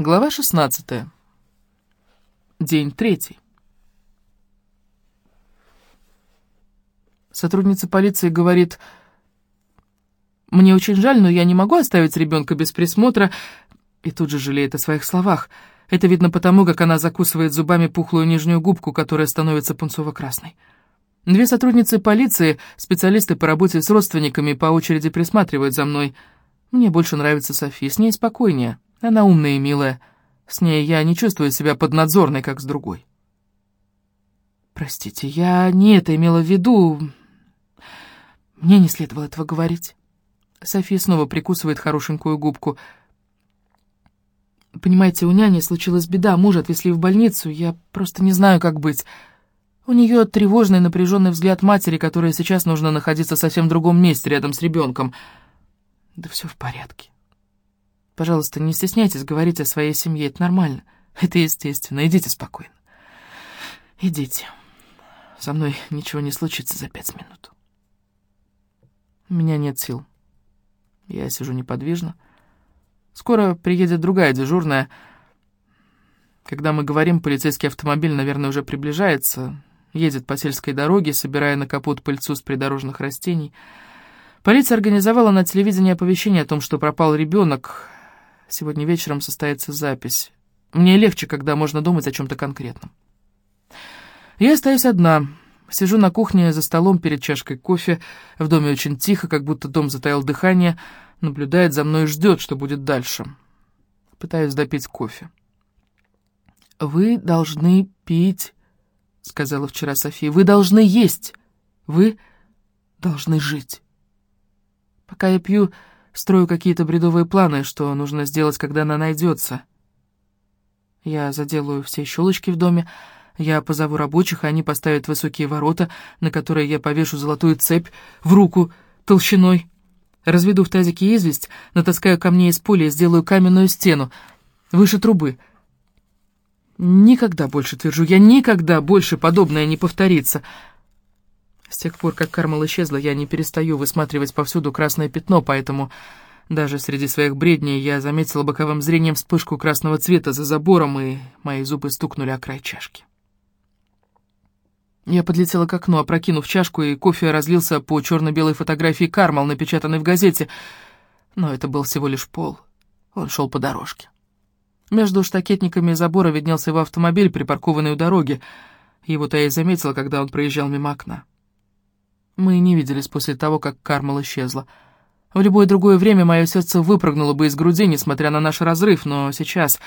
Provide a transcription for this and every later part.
Глава 16. День третий. Сотрудница полиции говорит, «Мне очень жаль, но я не могу оставить ребенка без присмотра», и тут же жалеет о своих словах. Это видно потому, как она закусывает зубами пухлую нижнюю губку, которая становится пунцово-красной. Две сотрудницы полиции, специалисты по работе с родственниками, по очереди присматривают за мной. Мне больше нравится Софи, с ней спокойнее. Она умная и милая. С ней я не чувствую себя поднадзорной, как с другой. Простите, я не это имела в виду. Мне не следовало этого говорить. София снова прикусывает хорошенькую губку. Понимаете, у няни случилась беда, мужа отвезли в больницу, я просто не знаю, как быть. У нее тревожный напряженный взгляд матери, которая сейчас нужно находиться в совсем другом месте, рядом с ребенком. Да все в порядке. Пожалуйста, не стесняйтесь говорить о своей семье, это нормально. Это естественно, идите спокойно. Идите. Со мной ничего не случится за пять минут. У меня нет сил. Я сижу неподвижно. Скоро приедет другая дежурная. Когда мы говорим, полицейский автомобиль, наверное, уже приближается. Едет по сельской дороге, собирая на капот пыльцу с придорожных растений. Полиция организовала на телевидении оповещение о том, что пропал ребенок, Сегодня вечером состоится запись. Мне легче, когда можно думать о чем-то конкретном. Я остаюсь одна. Сижу на кухне за столом перед чашкой кофе. В доме очень тихо, как будто дом затаил дыхание. Наблюдает за мной и ждет, что будет дальше. Пытаюсь допить кофе. «Вы должны пить», — сказала вчера София. «Вы должны есть. Вы должны жить». Пока я пью, Строю какие-то бредовые планы, что нужно сделать, когда она найдется. Я заделаю все щелочки в доме, я позову рабочих, и они поставят высокие ворота, на которые я повешу золотую цепь в руку толщиной. Разведу в тазике известь, натаскаю камней из поля и сделаю каменную стену, выше трубы. Никогда больше, твержу я, никогда больше подобное не повторится — с тех пор, как Кармал исчезла, я не перестаю высматривать повсюду красное пятно, поэтому даже среди своих бредней я заметила боковым зрением вспышку красного цвета за забором, и мои зубы стукнули о край чашки. Я подлетела к окну, опрокинув чашку, и кофе разлился по черно-белой фотографии Кармал, напечатанной в газете. Но это был всего лишь пол. Он шел по дорожке. Между штакетниками забора виднелся его автомобиль, припаркованный у дороги. Его-то я и заметила, когда он проезжал мимо окна. Мы не виделись после того, как Кармал исчезла. В любое другое время мое сердце выпрыгнуло бы из груди, несмотря на наш разрыв, но сейчас,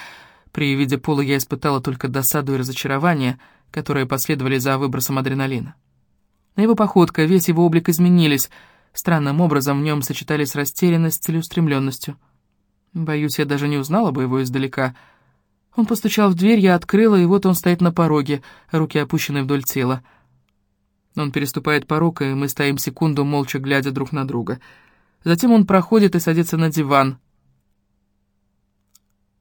при виде пола, я испытала только досаду и разочарование, которые последовали за выбросом адреналина. Его походка, весь его облик изменились. Странным образом в нем сочетались растерянность с целеустремленностью. Боюсь, я даже не узнала бы его издалека. Он постучал в дверь, я открыла, и вот он стоит на пороге, руки опущены вдоль тела. Он переступает порог, и мы стоим секунду, молча глядя друг на друга. Затем он проходит и садится на диван.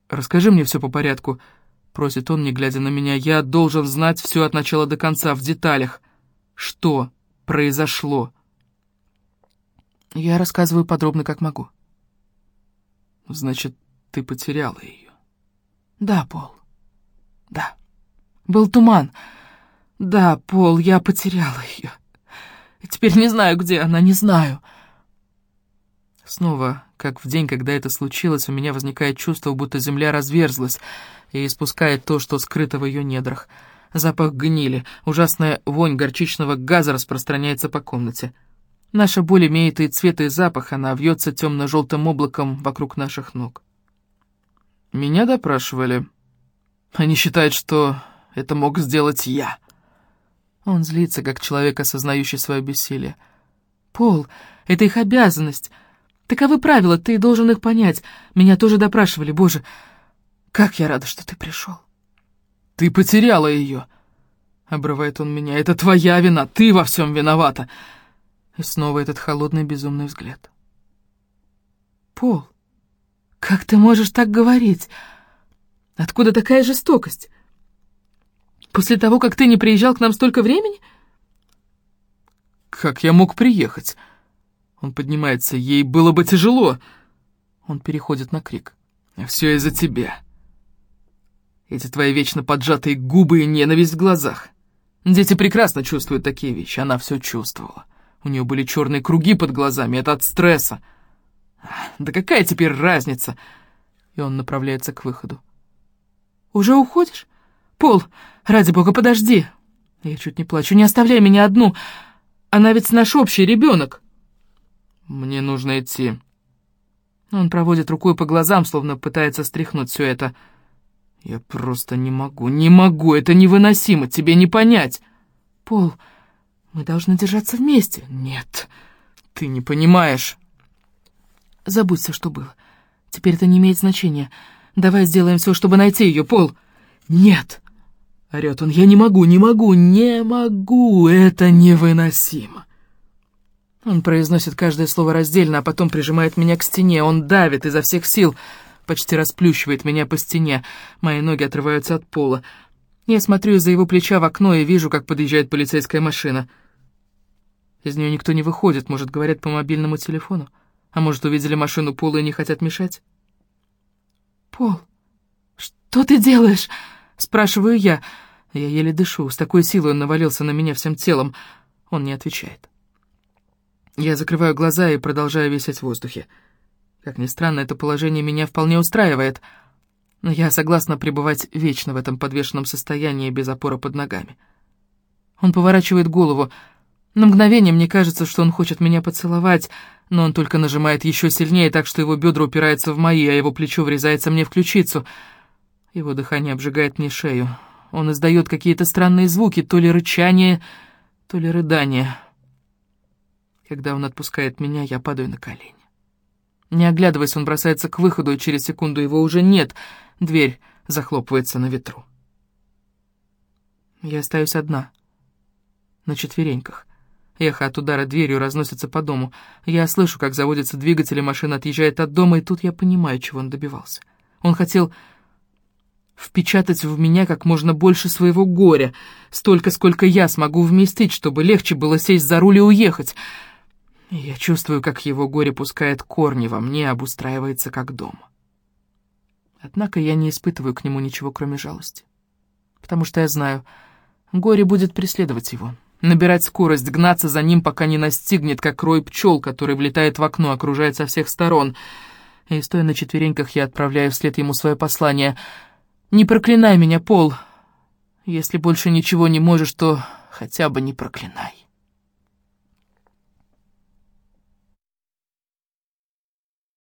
«Расскажи мне все по порядку», — просит он, не глядя на меня. «Я должен знать все от начала до конца, в деталях. Что произошло?» Я рассказываю подробно, как могу. «Значит, ты потеряла ее?» «Да, Пол. Да. Был туман». Да, Пол, я потеряла ее. Теперь не знаю, где она, не знаю. Снова, как в день, когда это случилось, у меня возникает чувство, будто земля разверзлась и испускает то, что скрыто в ее недрах. Запах гнили, ужасная вонь горчичного газа распространяется по комнате. Наша боль имеет и цвет, и запах, она вьется темно-желтым облаком вокруг наших ног. Меня допрашивали. Они считают, что это мог сделать я. Он злится, как человек, осознающий свое бессилие. «Пол, это их обязанность. Таковы правила, ты должен их понять. Меня тоже допрашивали, боже. Как я рада, что ты пришел». «Ты потеряла ее!» — обрывает он меня. «Это твоя вина, ты во всем виновата!» И снова этот холодный безумный взгляд. «Пол, как ты можешь так говорить? Откуда такая жестокость?» После того, как ты не приезжал к нам столько времени?» «Как я мог приехать?» Он поднимается. «Ей было бы тяжело!» Он переходит на крик. «Все из-за тебя. Эти твои вечно поджатые губы и ненависть в глазах. Дети прекрасно чувствуют такие вещи, она все чувствовала. У нее были черные круги под глазами, это от стресса. Да какая теперь разница? И он направляется к выходу. «Уже уходишь? Пол, ради бога, подожди!» Я чуть не плачу. «Не оставляй меня одну! Она ведь наш общий ребенок!» «Мне нужно идти». Он проводит рукой по глазам, словно пытается стряхнуть все это. «Я просто не могу, не могу, это невыносимо, тебе не понять!» «Пол, мы должны держаться вместе!» «Нет, ты не понимаешь!» «Забудь все, что было. Теперь это не имеет значения. Давай сделаем все, чтобы найти ее, Пол!» «Нет!» — орёт он. «Я не могу, не могу, не могу! Это невыносимо!» Он произносит каждое слово раздельно, а потом прижимает меня к стене. Он давит изо всех сил, почти расплющивает меня по стене. Мои ноги отрываются от пола. Я смотрю из-за его плеча в окно и вижу, как подъезжает полицейская машина. Из нее никто не выходит, может, говорят по мобильному телефону. А может, увидели машину Пола и не хотят мешать? «Пол, что ты делаешь?» Спрашиваю я. Я еле дышу, с такой силой он навалился на меня всем телом. Он не отвечает. Я закрываю глаза и продолжаю висеть в воздухе. Как ни странно, это положение меня вполне устраивает. Но я согласна пребывать вечно в этом подвешенном состоянии без опоры под ногами. Он поворачивает голову. На мгновение мне кажется, что он хочет меня поцеловать, но он только нажимает еще сильнее, так что его бедра упираются в мои, а его плечо врезается мне в ключицу — его дыхание обжигает мне шею. Он издает какие-то странные звуки, то ли рычание, то ли рыдание. Когда он отпускает меня, я падаю на колени. Не оглядываясь, он бросается к выходу, и через секунду его уже нет. Дверь захлопывается на ветру. Я остаюсь одна, на четвереньках. Эхо от удара дверью разносится по дому. Я слышу, как заводится двигатель, и машина отъезжает от дома, и тут я понимаю, чего он добивался. Он хотел впечатать в меня как можно больше своего горя, столько, сколько я смогу вместить, чтобы легче было сесть за руль и уехать. я чувствую, как его горе пускает корни во мне, обустраивается как дом. Однако я не испытываю к нему ничего, кроме жалости. Потому что я знаю, горе будет преследовать его, набирать скорость, гнаться за ним, пока не настигнет, как рой пчел, который влетает в окно, окружает со всех сторон. И, стоя на четвереньках, я отправляю вслед ему свое послание — не проклинай меня, Пол. Если больше ничего не можешь, то хотя бы не проклинай.